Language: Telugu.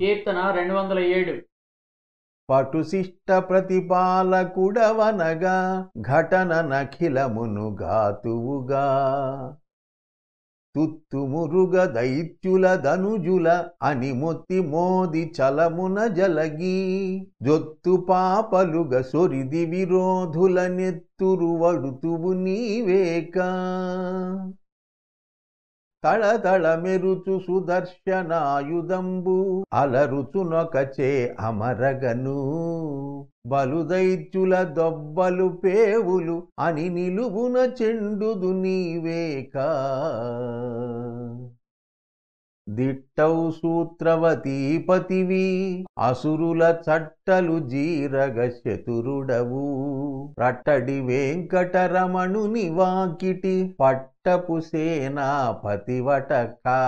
కీర్తన రెండు వందల ఏడు. పటుశిష్ట ప్రతిపాలకుడవనగా ఘటన నఖిలమును గాతువుగా తుత్తుమురుగ దైత్యుల ధనుజుల అని మొత్తి మోది చలమున జలగి. జొత్తు పాపలుగ సొరిది విరోధుల నెత్తురు వడుతువు నీవేకా. తళతళ మెరుచు సుదర్శనాయుధంబు అలరుచునొకచే అమరగను. బలుదైత్యుల దొబ్బలు పేవులు అని నిలువున చెండుదు నీవేక. దిట్టౌ సూత్రవతీపతివి. అసురుల చట్టలు జీరగ శతురుడవు. రట్టడి వెంకటరమణుని వాకిటి పట్టపు సేనాపతివటకా